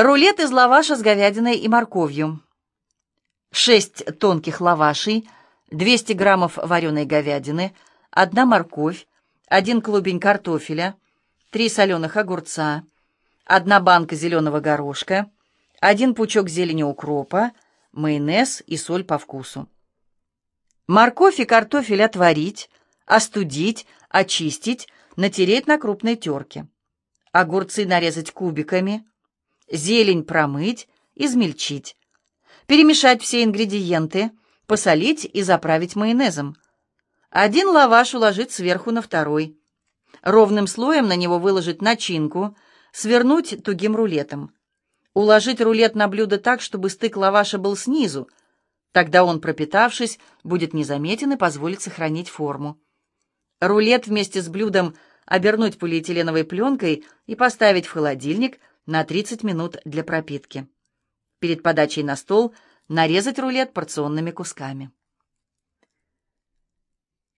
Рулет из лаваша с говядиной и морковью. 6 тонких лавашей, 200 граммов вареной говядины, 1 морковь, 1 клубень картофеля, 3 соленых огурца, 1 банка зеленого горошка, 1 пучок зелени укропа, майонез и соль по вкусу. Морковь и картофель отварить, остудить, очистить, натереть на крупной терке. Огурцы нарезать кубиками, зелень промыть, измельчить. Перемешать все ингредиенты, посолить и заправить майонезом. Один лаваш уложить сверху на второй. Ровным слоем на него выложить начинку, свернуть тугим рулетом. Уложить рулет на блюдо так, чтобы стык лаваша был снизу, Тогда он, пропитавшись, будет незаметен и позволит сохранить форму. Рулет вместе с блюдом обернуть полиэтиленовой пленкой и поставить в холодильник на 30 минут для пропитки. Перед подачей на стол нарезать рулет порционными кусками.